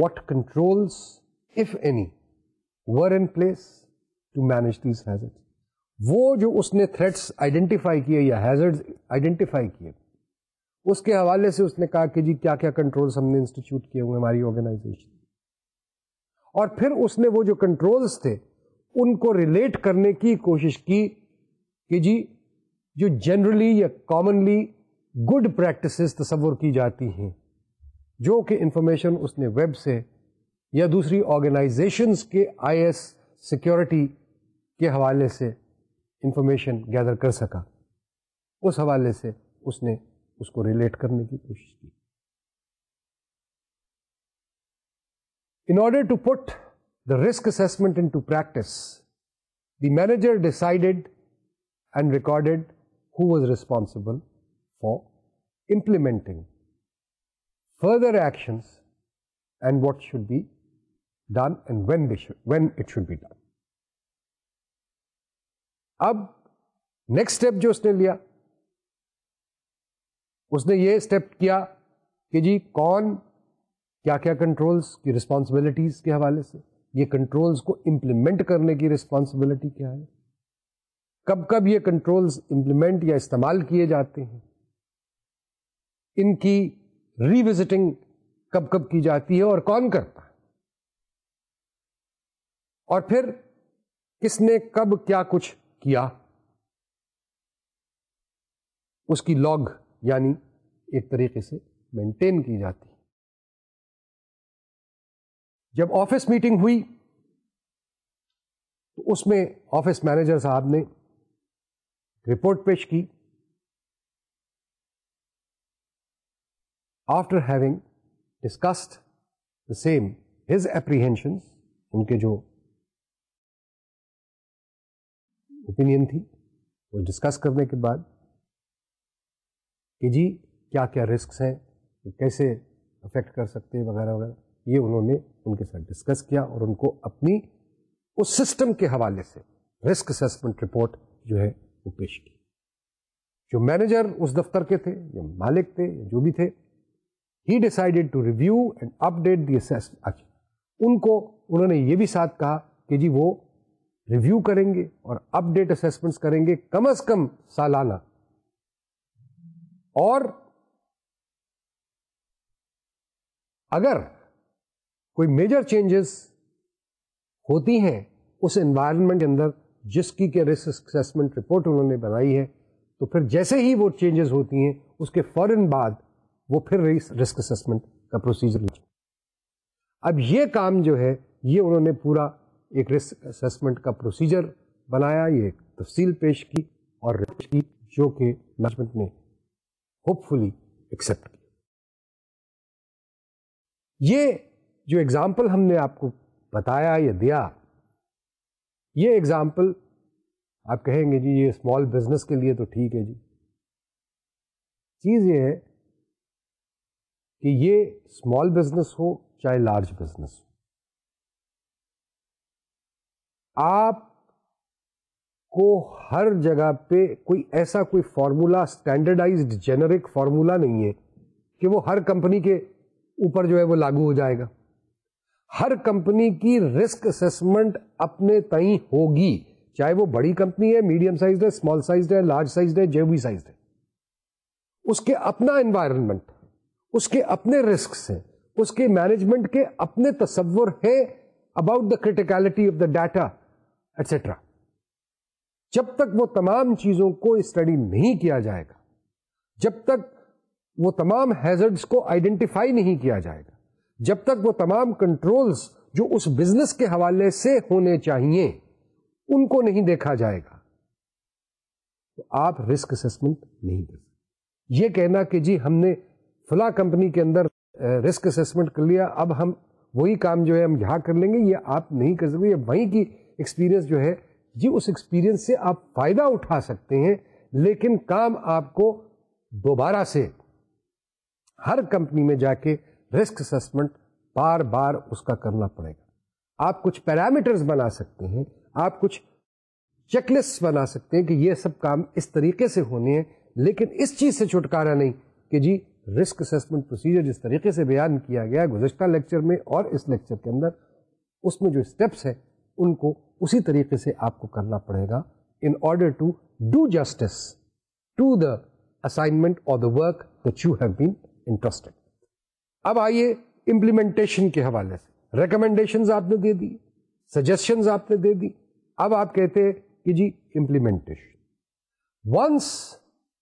what controls if any were in place to manage these hazard وہ جو اس نے تھریٹس آئیڈینٹیفائی کیے یا ہیزرڈ آئیڈینٹیفائی کیے اس کے حوالے سے اس نے کہا کہ جی کیا کیا کنٹرولس ہم نے انسٹیٹیوٹ کیے ہوئے ہماری آرگنائزیشن اور پھر اس نے وہ جو کنٹرولس تھے ان کو ریلیٹ کرنے کی کوشش کی کہ جی جو جنرلی یا کامنلی گڈ پریکٹسز تصور کی جاتی ہیں جو کہ انفارمیشن اس نے ویب سے یا دوسری آرگنائزیشنس کے آئی ایس سیکورٹی کے حوالے سے انفارمیشن گیدر کر سکا اس حوالے سے اس نے اس کو ریلیٹ کرنے کی کوشش کی in order to put the risk assessment into practice the manager decided and recorded who was responsible for implementing further actions and what should be done when when it should be done اب next step جو اس نے لیا اس نے یہ step کیا کہ جی کون کیا کیا کنٹرولس کی رسپانسبلٹیز کے حوالے سے یہ کنٹرولس کو امپلیمنٹ کرنے کی رسپانسبلٹی کیا ہے کب کب یہ کنٹرولز امپلیمنٹ یا استعمال کیے جاتے ہیں ان کی ریوزٹنگ کب کب کی جاتی ہے اور کون کرتا ہے اور پھر کس نے کب کیا کچھ کیا اس کی لاگ یعنی ایک طریقے سے مینٹین کی جاتی جب آفس میٹنگ ہوئی تو اس میں آفس مینیجر صاحب نے رپورٹ پیش کی after having discussed the same his apprehension ان کے جو اوپین تھی وہ ڈسکس کرنے کے بعد کہ جی کیا کیا رسکس ہیں کیسے افیکٹ کر سکتے وغیرہ وغیرہ یہ انہوں نے ان کے ساتھ ڈسکس کیا اور ان کو اپنی اس سسٹم کے حوالے سے رسک اسسمنٹ رپورٹ جو ہے پیش کی جو مینیجر اس دفتر کے تھے یا مالک تھے یا جو بھی تھے he decided to review and update the ان کو انہوں نے یہ بھی ساتھ کہا کہ جی وہ ریویو کریں گے اور اپ ڈیٹ اسم کریں گے کم از کم سالانہ اور اگر کوئی میجر چینجز ہوتی ہیں اس انوائرمنٹ کے اندر جس کی کہ رسک اسسمنٹ رپورٹ انہوں نے بنائی ہے تو پھر جیسے ہی وہ چینجز ہوتی ہیں اس کے فوراً بعد وہ پھر رسک اسسمنٹ کا پروسیجر اب یہ کام جو ہے یہ انہوں نے پورا ایک رسک اسسمنٹ کا پروسیجر بنایا یہ ایک تفصیل پیش کی اور رپورٹ کی جو کہ مینجمنٹ نے ہوپ فلی ایکسیپٹ کی یہ جو اگزامپل ہم نے آپ کو بتایا یا دیا یہ ایگزامپل آپ کہیں گے جی یہ اسمال بزنس کے لیے تو ٹھیک ہے جی چیز یہ ہے کہ یہ اسمال بزنس ہو چاہے لارج بزنس ہو آپ کو ہر جگہ پہ کوئی ایسا کوئی فارمولا اسٹینڈرڈائزڈ جینرک فارمولا نہیں ہے کہ وہ ہر کمپنی کے اوپر جو ہے وہ لاگو ہو جائے گا ہر کمپنی کی رسک اسسمنٹ اپنے تئیں ہوگی چاہے وہ بڑی کمپنی ہے میڈیم سائز ہے small size large size size ہے اس کے اپنا انوائرمنٹ اس کے اپنے رسک ہیں اس کے مینجمنٹ کے اپنے تصور ہیں about the criticality of the data etcetera جب تک وہ تمام چیزوں کو اسٹڈی نہیں کیا جائے گا جب تک وہ تمام ہیزرڈس کو آئیڈینٹیفائی نہیں کیا جائے گا جب تک وہ تمام کنٹرولز جو اس بزنس کے حوالے سے ہونے چاہیے ان کو نہیں دیکھا جائے گا تو آپ رسک اسسمنٹ نہیں کر سکتے یہ کہنا کہ جی ہم نے فلاں کمپنی کے اندر رسک اسسمنٹ کر لیا اب ہم وہی کام جو ہے ہم یہاں کر لیں گے یہ آپ نہیں کر سکتے وہیں کی ایکسپیرئنس جو ہے جی اس ایکسپیرینس سے آپ فائدہ اٹھا سکتے ہیں لیکن کام آپ کو دوبارہ سے ہر کمپنی میں جا کے رسک اسسمنٹ بار بار اس کا کرنا پڑے گا آپ کچھ پیرامیٹرز بنا سکتے ہیں آپ کچھ چیک لسٹ بنا سکتے ہیں کہ یہ سب کام اس طریقے سے ہونے ہیں لیکن اس چیز سے چھٹکارا نہیں کہ جی رسک اسسمنٹ پروسیجر جس طریقے سے بیان کیا گیا گزشتہ لیکچر میں اور اس لیکچر کے اندر اس میں جو اسٹیپس ہیں ان کو اسی طریقے سے آپ کو کرنا پڑے گا in order to do justice to the assignment اور the work which you have been interested اب آئیے امپلیمنٹیشن کے حوالے سے ریکمینڈیشن دے دی آپ آپ نے دے دی اب کہتے کہ جی implementation once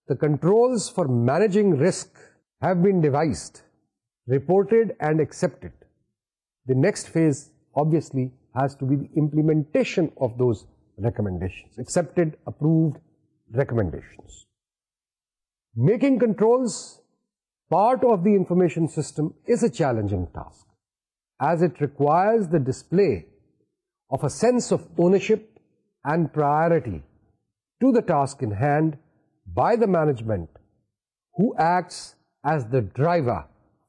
the control for managing risk have been devised reported and accepted the next phase has to be the implementation of those recommendation accepted approved recommendation making controls part of a information system is a challenging requires the display of a sense of ownership and priority to task in hand by the management who acts as the driver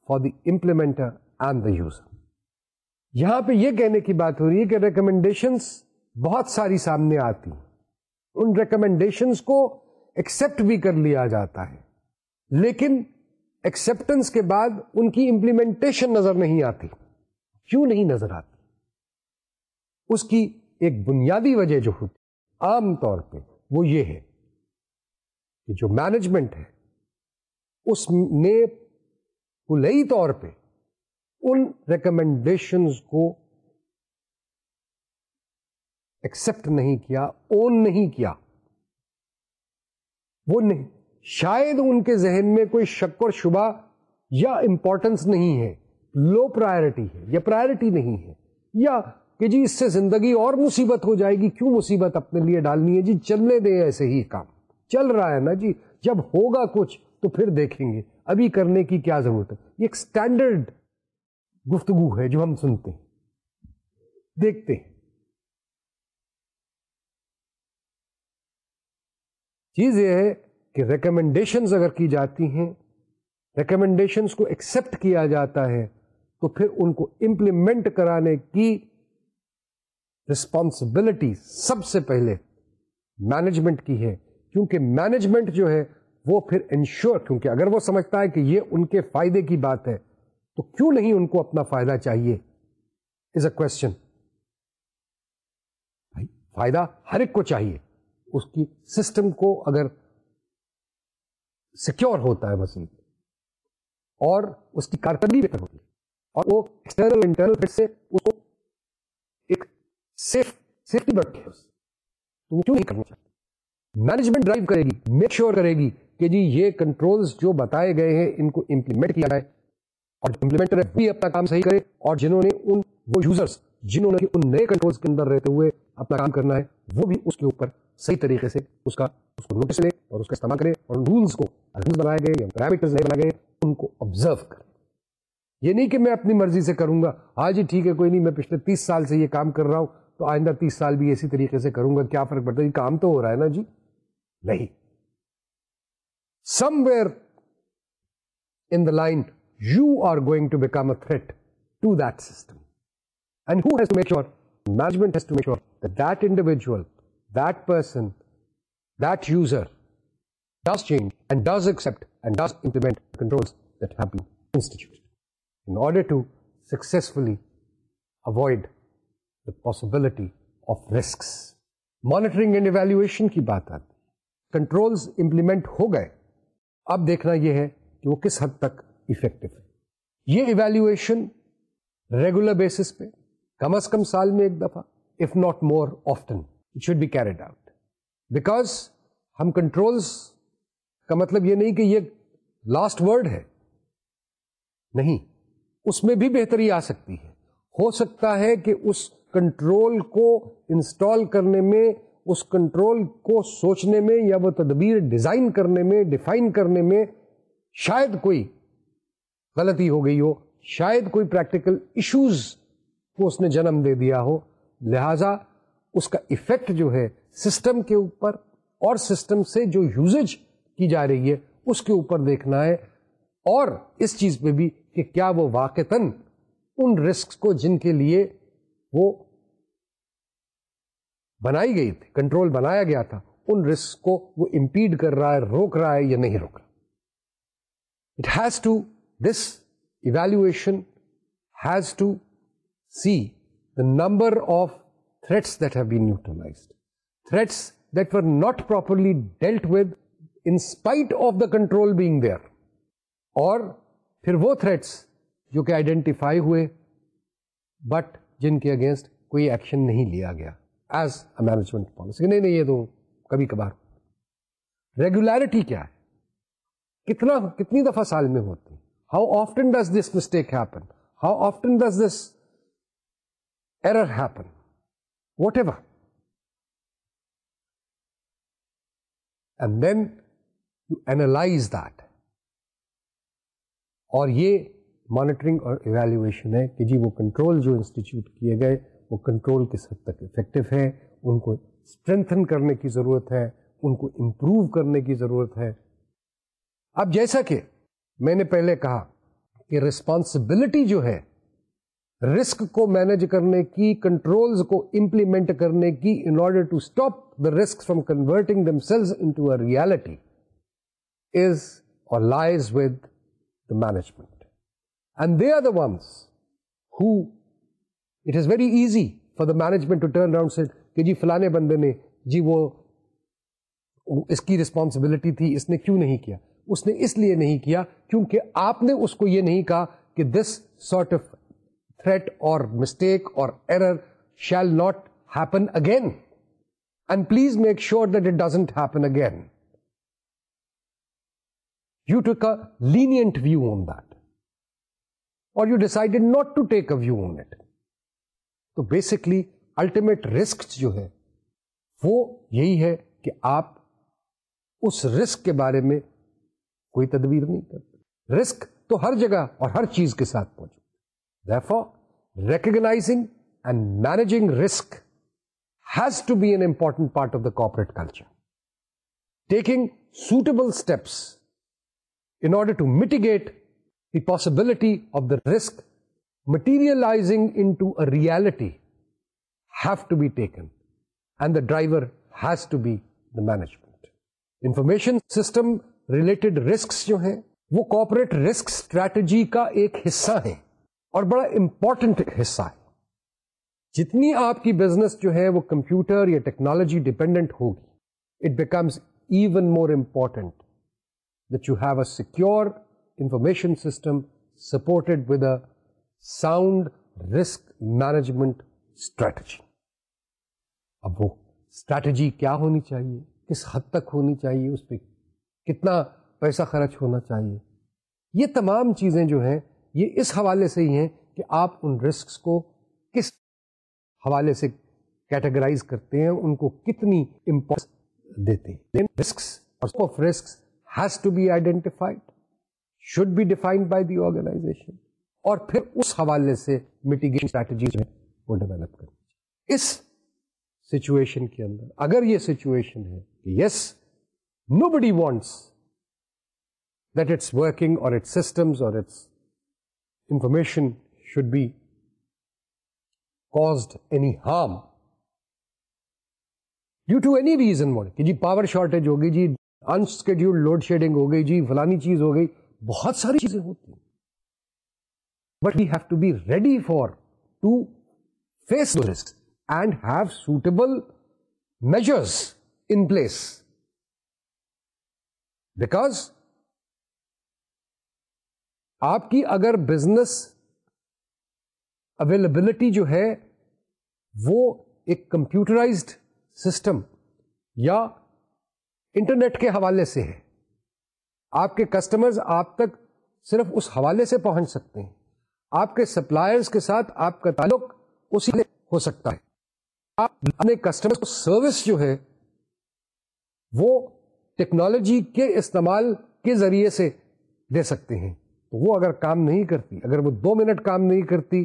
for the implementer and the user یہاں پہ یہ کہنے کی بات ہو رہی ہے کہ recommendations بہت ساری سامنے آتی ہیں ان ریکمینڈیشنس کو ایکسپٹ بھی کر لیا جاتا ہے لیکن ایکسپٹنس کے بعد ان کی امپلیمنٹیشن نظر نہیں آتی کیوں نہیں نظر آتی اس کی ایک بنیادی وجہ جو ہوتی عام طور پہ وہ یہ ہے کہ جو مینجمنٹ ہے اس نے کلئی طور پہ ان ریکمینڈیشنز کو ایکسپٹ نہیں کیا اون نہیں کیا وہ نہیں شاید ان کے ذہن میں کوئی شک اور شبہ یا امپورٹنس نہیں ہے لو پرائرٹی ہے یا پرائرٹی نہیں ہے یا کہ جی اس سے زندگی اور مصیبت ہو جائے گی کیوں مصیبت اپنے لیے ڈالنی ہے جی چلنے دیں ایسے ہی کام چل رہا ہے نا جی جب ہوگا کچھ تو پھر دیکھیں گے ابھی کرنے کی کیا ضرورت ہے یہ ایک اسٹینڈرڈ گفتگو ہے جو ہم سنتے ہیں دیکھتے ہیں چیز یہ ہے کہ ریکمنڈیشنز اگر کی جاتی ہیں ریکمینڈیشنس کو ایکسپٹ کیا جاتا ہے تو پھر ان کو امپلیمنٹ کرانے کی رسپانسبلٹی سب سے پہلے مینجمنٹ کی ہے کیونکہ مینجمنٹ جو ہے وہ پھر انشور کیونکہ اگر وہ سمجھتا ہے کہ یہ ان کے فائدے کی بات ہے تو کیوں نہیں ان کو اپنا فائدہ چاہیے از اے کوشچن فائدہ ہر ایک کو چاہیے اس کی سسٹم کو اگر سیکیور ہوتا ہے مزید اور اس کی کارکردگی بہتر ہوتی ہے اور وہ ایکسٹرنل انٹرنل پھر سے اس کو ایک سیف سیفٹی بڑھتی ہے تو وہ کیوں نہیں کرنا چاہتے مینجمنٹ ڈرائیو کرے گی میک شیور کرے گی کہ جی یہ کنٹرولز جو بتائے گئے ہیں ان کو امپلیمنٹ کیا جائے اور امپلیمنٹر بھی اپنا کام صحیح کرے اور جنہوں نے ان وہ یوزرس جنہوں نے ان نئے کنٹرولز کے اندر رہتے ہوئے اپنا کام کرنا ہے وہ بھی اس کے اوپر صحیح طریقے سے اس کا اس کو نوٹس لے اور اس کا استعمال کرے اور رولز کو رولز بنائے گئے یا پیرامیٹرز نہیں بنائے گئے ان کو آبزرو کرے یہ نہیں کہ میں اپنی مرضی سے کروں گا آج ہاں ہی ٹھیک ہے کوئی نہیں میں پچھلے تیس سال سے یہ کام کر رہا ہوں تو آئندہ تیس سال بھی اسی طریقے سے کروں گا کیا فرق پڑتا ہے یہ کام تو ہو رہا ہے نا جی نہیں somewhere in the line you are going to become a threat to that system and who's to make sure management has to make sure that individual possibility of risk monitoring and evaluation کی بات آپ controls implement ہو گئے اب دیکھنا یہ ہے کہ وہ کس حد تک افیکٹو ہے یہ ایویلویشن ریگولر بیسس پہ کم از کم سال میں ایک دفعہ if not more often should be carried out because ہم کنٹرول کا مطلب یہ نہیں کہ یہ لاسٹ ورڈ ہے نہیں اس میں بھی بہتری آ سکتی ہے ہو سکتا ہے کہ اس کنٹرول کو انسٹال کرنے میں اس کنٹرول کو سوچنے میں یا وہ تدبیر ڈیزائن کرنے میں ڈیفائن کرنے میں شاید کوئی غلطی ہو گئی ہو شاید کوئی پریکٹیکل ایشوز کو اس نے جنم دے دیا ہو لہذا اس کا افیکٹ جو ہے سسٹم کے اوپر اور سسٹم سے جو یوزج کی جا رہی ہے اس کے اوپر دیکھنا ہے اور اس چیز پہ بھی کہ کیا وہ واقعتاً رسک کو جن کے لیے وہ بنائی گئی تھی کنٹرول بنایا گیا تھا ان رسک کو وہ امپیڈ کر رہا ہے روک رہا ہے یا نہیں روک رہا it has to this evaluation has to see the number of threats that belies threats not properly dealt with in of the control جو کہ آئیڈینٹیفائی ہوئے بٹ جن کے اگینسٹ کوئی ایکشن نہیں لیا گیا ایز اے مینجمنٹ پالیسی نہیں نہیں یہ تو کبھی کبھار ریگولیرٹی کیا ہے کتنا کتنی دفعہ سال میں ہوتی how often does this mistake happen how often does this error happen whatever and then you analyse that اور یہ مانیٹرنگ اور ایویلویشن ہے کہ جی وہ کنٹرول جو انسٹیٹیوٹ کیے گئے وہ کنٹرول کس حد تک افیکٹو ہے ان کو اسٹرینتھن کرنے کی ضرورت ہے ان کو امپروو کرنے کی ضرورت ہے اب جیسا کہ میں نے پہلے کہا کہ رسپانسبلٹی جو ہے رسک کو مینج کرنے کی کنٹرولز کو امپلیمنٹ کرنے کی in order to stop the risk from converting themselves reality is or lies with the management and they are the ones who it is very easy for the management to turn around set کہ جی فلانے بندے نے جی وہ اس کی responsibility تھی اس نے کیوں نہیں کیا اس نے اس لیے نہیں کیا کیونکہ آپ نے اس کو یہ نہیں کہا کہ this sort of threat or mistake or error shall not happen again and please make sure doesn't happen again you take a late view on there you decided not to take a view on it تو basically ultimate risk جو ہے وہ یہی ہے کہ آپ اس risk کے بارے میں کوئی تدبیر نہیں کرتے رسک تو ہر جگہ اور ہر چیز کے ساتھ پہنچ recognise risk have be an important part of the corporate culture taking suitable steps in order to mitigate the possibility of the risk materialising and the driver has to be management information system related risk جو ہیں وہ cooperate risk strategy کا ایک حصہ ہے اور بڑا important حصہ ہے جتنی آپ کی بزنس جو ہے وہ کمپیوٹر یا ٹیکنالوجی ڈپینڈنٹ ہوگی it becomes even more important that you have a secure information system supported with a sound risk management strategy اب وہ اسٹریٹجی کیا ہونی چاہیے کس حد تک ہونی چاہیے اس پہ کتنا پیسہ خرچ ہونا چاہیے یہ تمام چیزیں جو ہیں یہ اس حوالے سے ہی ہیں کہ آپ ان رسکس کو کس حوالے سے کیٹیگرائز کرتے ہیں ان کو کتنی دیتے ہیں risks risks of has to be identified should be defined by the organization اور پھر اس حوالے سے میٹیگیشن اسٹریٹجیز ہے وہ ڈیولپ کرنی اس سچویشن کے اندر اگر یہ سچویشن ہے کہ yes nobody wants that its working or its systems or its information should be caused any harm due to reason G power shortage ہو گئی جی انسکیڈیول لوڈ شیڈنگ ہو گئی جی فلانی چیز ہو گئی بہت ساری چیزیں ہوتی ہیں but you have to be ready for to faced and have suitable measures in place because آپ کی اگر بزنس اویلیبلٹی جو ہے وہ ایک کمپیوٹرائزڈ سسٹم یا انٹرنیٹ کے حوالے سے ہے آپ کے کسٹمرز آپ تک صرف اس حوالے سے پہنچ سکتے ہیں آپ کے سپلائرز کے ساتھ آپ کا تعلق اسی لیے ہو سکتا ہے آپ اپنے کسٹمر کو سروس جو ہے وہ ٹیکنالوجی کے استعمال کے ذریعے سے دے سکتے ہیں تو وہ اگر کام نہیں کرتی اگر وہ دو منٹ کام نہیں کرتی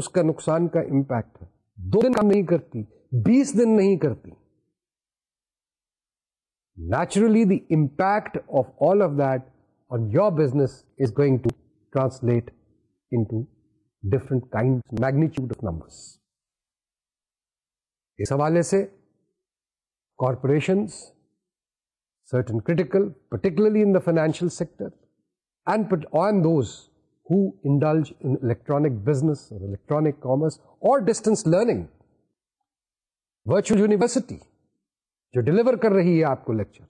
اس کا نقصان کا امپیکٹ ہے دو دن کام نہیں کرتی بیس دن نہیں کرتی naturally the impact of all of that on your business is going to translate into different kind magnitude of numbers اس حوالے سے corporations certain critical particularly in the financial sector or electronic business or اور distance learning university جو deliver کر رہی ہے آپ کو lecture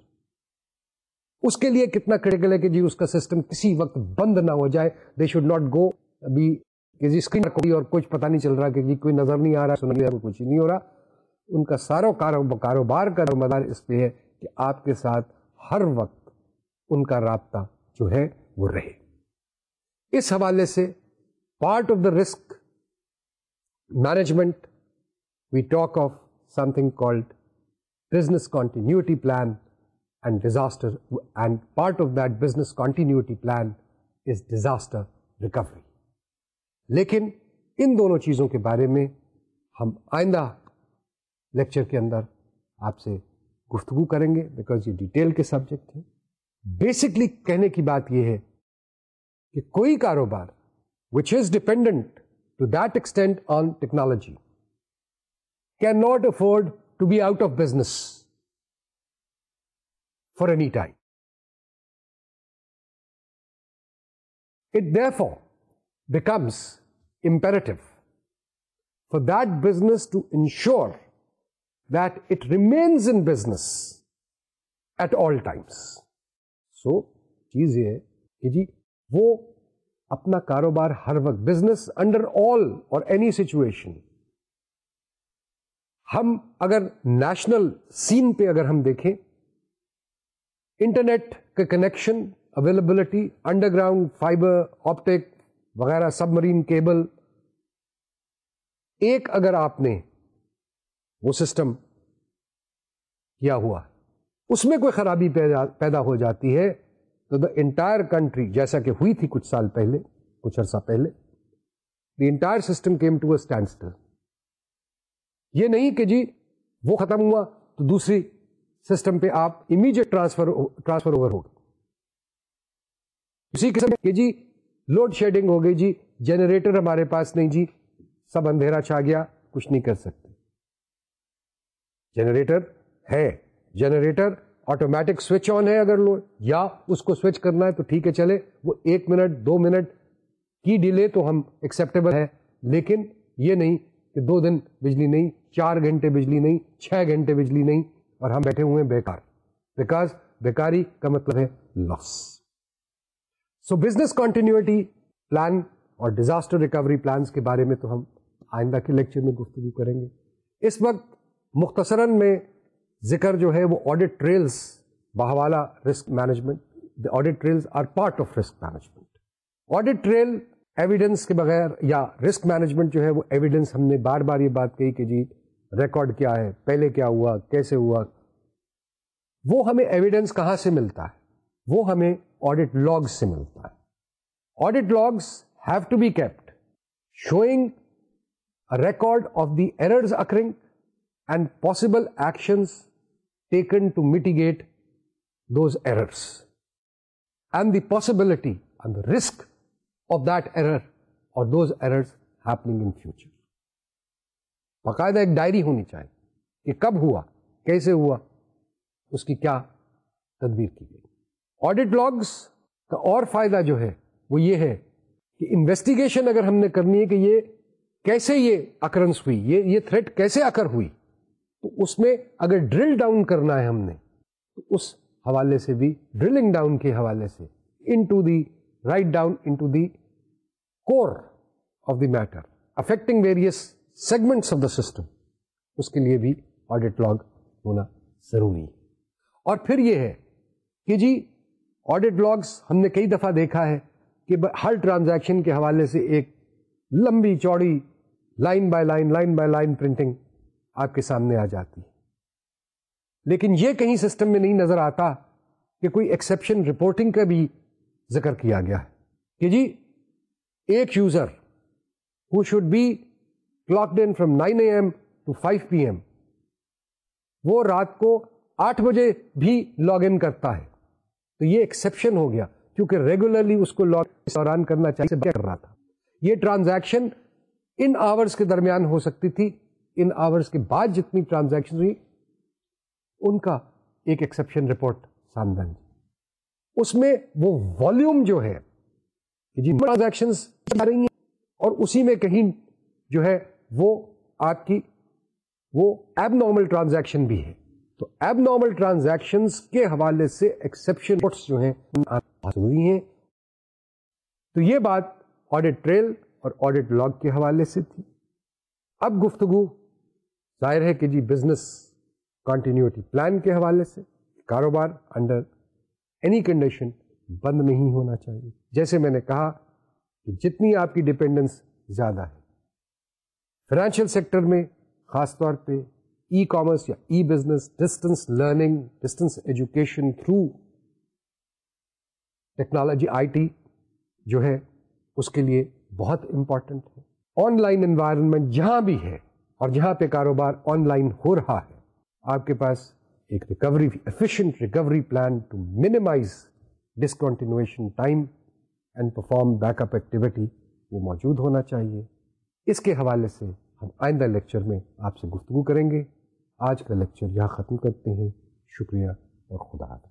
اس کے لیے کتنا کریٹیکل ہے کہ جی اس کا سسٹم کسی وقت بند نہ ہو جائے دے شوڈ ناٹ گو ابھی اسکرین کا کوئی اور کچھ پتا نہیں چل رہا کہ جی کوئی نظر نہیں آ رہا کچھ نہیں ہو رہا ان کا سارا کاروبار کا مدار اس پہ ہے کہ آپ کے ساتھ ہر وقت ان کا رابطہ جو ہے وہ رہے اس حوالے سے part of the risk management we talk of something called business continuity plan and and disaster part of that business continuity plan is disaster recovery لیکن ان دونوں چیزوں کے بارے میں ہم آئندہ لیکچر کے اندر آپ سے گفتگو کریں گے بیکاز یہ ڈیٹیل کے سبجیکٹ ہیں بیسکلی کہنے کی بات یہ ہے کہ کوئی کاروبار which is dependent to that extent on technology can not afford to be out of business for any time it therefore becomes imperative for that business to ensure that it remains in business at all times so چیز یہ ہے کہ جی وہ اپنا کاروبار ہر وقت business under all اور اینی سچویشن ہم اگر نیشنل سین پہ اگر ہم دیکھیں انٹرنیٹ کے connection availability underground fibre optic وغیرہ سب مرین کیبل ایک اگر آپ نے وہ سسٹم کیا ہوا اس میں کوئی خرابی پیدا ہو جاتی ہے تو دا انٹائر کنٹری جیسا کہ ہوئی تھی کچھ سال پہلے کچھ عرصہ پہلے the entire system came to still یہ نہیں کہ جی وہ ختم ہوا تو دوسری سسٹم پہ آپ امیڈیٹ ٹرانسفر ٹرانسفر اوور ہو جی لوڈ شیڈنگ ہو گئی جی جنریٹر ہمارے پاس نہیں جی سب اندھیرا چھا گیا کچھ نہیں کر سکتے جنریٹر ہے جنریٹر آٹومیٹک سوئچ آن ہے اگر لو یا اس کو سوئچ کرنا ہے تو ٹھیک ہے چلے وہ ایک منٹ دو منٹ کی ڈیلے تو ہم ایکسیپٹیبل ہے لیکن یہ نہیں کہ دو دن بجلی نہیں چار گھنٹے بجلی نہیں چھ گھنٹے بجلی نہیں اور ہم بیٹھے ہوئے بیکار بیکاز بیکاری کا مطلب ہے loss so business continuity plan اور ڈیزاسٹر ریکوری پلانس کے بارے میں تو ہم آئندہ کے لیکچر میں گفتگو کریں گے اس وقت مختصراً میں ذکر جو ہے وہ audit trails بحوالہ risk management audit are part of risk management audit trail evidence کے بغیر یا رسک مینجمنٹ جو ہے وہ ایویڈینس ہم نے بار بار یہ بات کہی کہ جی ریکارڈ کیا ہے پہلے کیا ہوا کیسے ہوا وہ ہمیں ایویڈینس کہاں سے ملتا ہے وہ ہمیں آڈٹ لاگس سے ملتا ہے audit logs have to be kept showing record of the errors occurring and possible actions taken to mitigate those errors and the possibility and risk of error or those erasing in future باقاعدہ ایک diary ہونی چاہیے کہ کب ہوا کیسے ہوا اس کی کیا تدبیر کی گئی آڈٹ لاگس کا اور فائدہ جو ہے وہ یہ ہے کہ انویسٹیگیشن اگر ہم نے کرنی ہے کہ یہ کیسے یہ اکرنس ہوئی یہ یہ تھریٹ کیسے اکر ہوئی تو اس میں اگر ڈرل ڈاؤن کرنا ہے ہم نے تو اس حوالے سے بھی ڈرلنگ ڈاؤن کے حوالے سے into the right down into the core of the matter affecting various segment of the system اس کے لیے بھی آڈیٹ لاگ ہونا ضروری اور پھر یہ ہے کہ جی آڈیٹ لاگس ہم نے کئی دفعہ دیکھا ہے کہ ہر ٹرانزیکشن کے حوالے سے ایک لمبی چوڑی line by line line by line printing آپ کے سامنے آ جاتی لیکن یہ کہیں سسٹم میں نہیں نظر آتا کہ کوئی ایکسپشن رپورٹنگ کا بھی ذکر کیا گیا ہے کہ جی ایک user who should be lock from nine A M to five P M وہ رات کو آٹھ بجے بھی لاگ ان کرتا ہے تو یہ ایکسپشن ہو گیا کیونکہ ریگولرلی اس کو لاگ دوران کرنا چاہیے کر رہا تھا یہ ٹرانزیکشن ان آورز کے درمیان ہو سکتی تھی ان کے بعد جتنی ٹرانزیکشن ہوئی ان کا ایک ایکسپشن رپورٹ سامنے اس میں وہ والیوم جو ہے جی ٹرانزیکشن اور اسی میں کہیں جو ہے وہ آپ کی وہ ایب نارمل ٹرانزیکشن بھی ہے تو ایب نارمل ٹرانزیکشن کے حوالے سے ایکسپشن جو ہیں ہیں تو یہ بات آڈیٹ ٹریل اور آڈیٹ لاگ کے حوالے سے تھی اب گفتگو ظاہر ہے کہ جی بزنس کانٹینیوٹی پلان کے حوالے سے کاروبار انڈر اینی کنڈیشن بند نہیں ہونا چاہیے جیسے میں نے کہا کہ جتنی آپ کی ڈپینڈنس زیادہ ہے فائنانشیل سیکٹر میں خاص طور پہ ای کامرس یا e business distance learning distance education through technology I T جو ہے اس کے لیے بہت امپورٹنٹ ہے آن لائن انوائرمنٹ جہاں بھی ہے اور جہاں پہ کاروبار آن لائن ہو رہا ہے آپ کے پاس ایک recovery efficient recovery plan to minimise discontinuation time and perform back up activity وہ موجود ہونا چاہیے اس کے حوالے سے ہم آئندہ لیکچر میں آپ سے گفتگو کریں گے آج کا لیکچر یہاں ختم کرتے ہیں شکریہ اور خدا حافظ